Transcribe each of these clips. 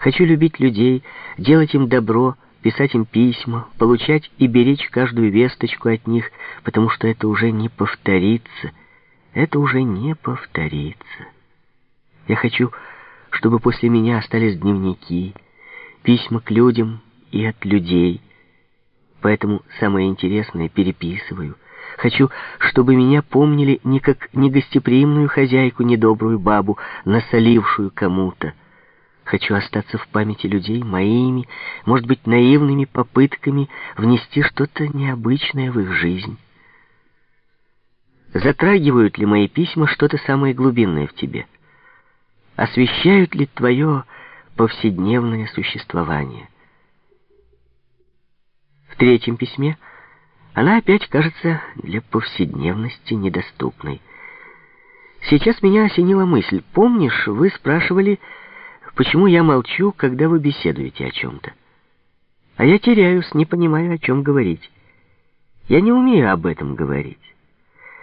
Хочу любить людей, делать им добро, писать им письма, получать и беречь каждую весточку от них, потому что это уже не повторится. Это уже не повторится. Я хочу, чтобы после меня остались дневники, письма к людям и от людей. Поэтому самое интересное переписываю. Хочу, чтобы меня помнили не как негостеприимную хозяйку, недобрую бабу, насолившую кому-то, Хочу остаться в памяти людей моими, может быть, наивными попытками внести что-то необычное в их жизнь. Затрагивают ли мои письма что-то самое глубинное в тебе? Освещают ли твое повседневное существование? В третьем письме она опять кажется для повседневности недоступной. Сейчас меня осенила мысль. Помнишь, вы спрашивали Почему я молчу, когда вы беседуете о чем-то? А я теряюсь, не понимаю, о чем говорить. Я не умею об этом говорить.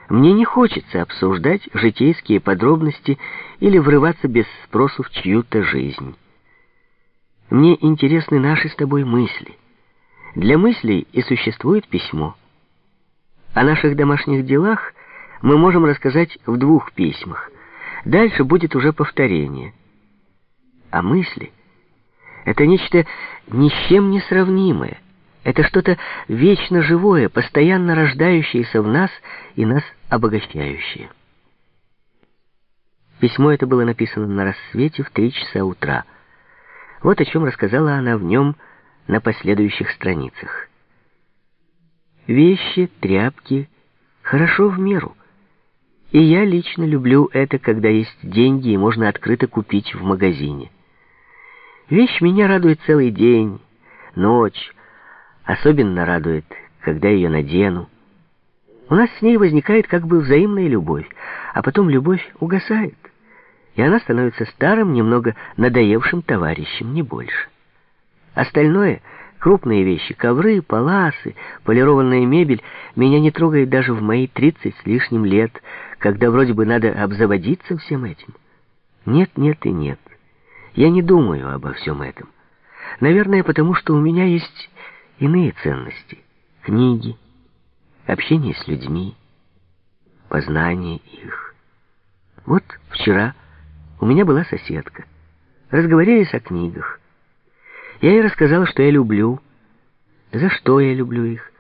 Мне не хочется обсуждать житейские подробности или врываться без спросу в чью-то жизнь. Мне интересны наши с тобой мысли. Для мыслей и существует письмо. О наших домашних делах мы можем рассказать в двух письмах. Дальше будет уже повторение — а мысли — это нечто ни с чем не сравнимое. Это что-то вечно живое, постоянно рождающееся в нас и нас обогащающее. Письмо это было написано на рассвете в три часа утра. Вот о чем рассказала она в нем на последующих страницах. Вещи, тряпки, хорошо в меру. И я лично люблю это, когда есть деньги и можно открыто купить в магазине. Вещь меня радует целый день, ночь. Особенно радует, когда ее надену. У нас с ней возникает как бы взаимная любовь, а потом любовь угасает, и она становится старым, немного надоевшим товарищем, не больше. Остальное — крупные вещи, ковры, паласы, полированная мебель — меня не трогает даже в мои тридцать с лишним лет, когда вроде бы надо обзаводиться всем этим. Нет, нет и нет. Я не думаю обо всем этом. Наверное, потому что у меня есть иные ценности. Книги, общение с людьми, познание их. Вот вчера у меня была соседка. Разговорились о книгах. Я ей рассказала, что я люблю, за что я люблю их.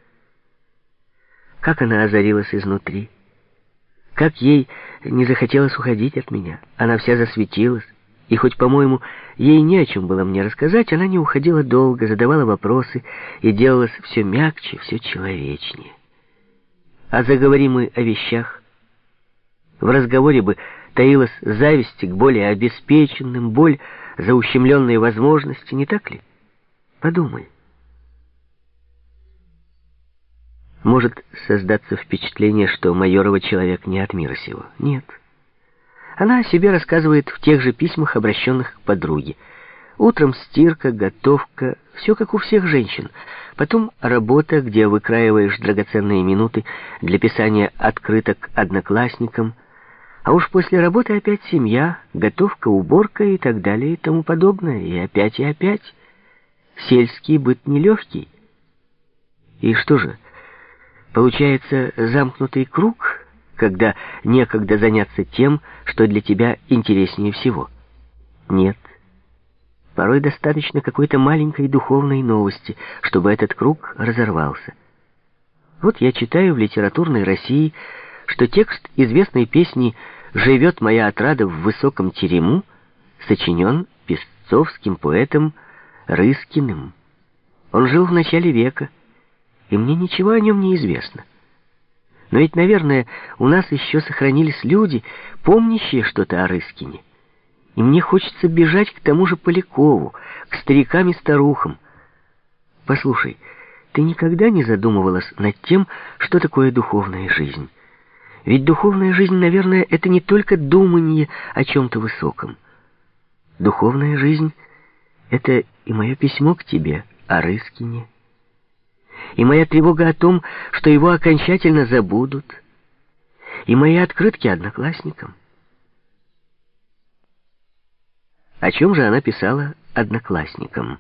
Как она озарилась изнутри. Как ей не захотелось уходить от меня. Она вся засветилась. И хоть, по-моему, ей не о чем было мне рассказать, она не уходила долго, задавала вопросы и делалась все мягче, все человечнее. А заговорим мы о вещах. В разговоре бы таилась зависть к более обеспеченным, боль за ущемленные возможности, не так ли? Подумай. Может создаться впечатление, что Майорова человек не от мира сего. Нет. Нет. Она о себе рассказывает в тех же письмах, обращенных к подруге. Утром стирка, готовка, все как у всех женщин. Потом работа, где выкраиваешь драгоценные минуты для писания открыток одноклассникам. А уж после работы опять семья, готовка, уборка и так далее и тому подобное. И опять, и опять. Сельский быт нелегкий. И что же, получается замкнутый круг — когда некогда заняться тем, что для тебя интереснее всего? Нет. Порой достаточно какой-то маленькой духовной новости, чтобы этот круг разорвался. Вот я читаю в литературной России, что текст известной песни «Живет моя отрада в высоком терему» сочинен песцовским поэтом Рыскиным. Он жил в начале века, и мне ничего о нем не известно. Но ведь, наверное, у нас еще сохранились люди, помнящие что-то о Рыскине. И мне хочется бежать к тому же Полякову, к старикам и старухам. Послушай, ты никогда не задумывалась над тем, что такое духовная жизнь? Ведь духовная жизнь, наверное, это не только думание о чем-то высоком. Духовная жизнь — это и мое письмо к тебе о Рыскине, и моя тревога о том, что его окончательно забудут, и мои открытки одноклассникам. О чем же она писала одноклассникам.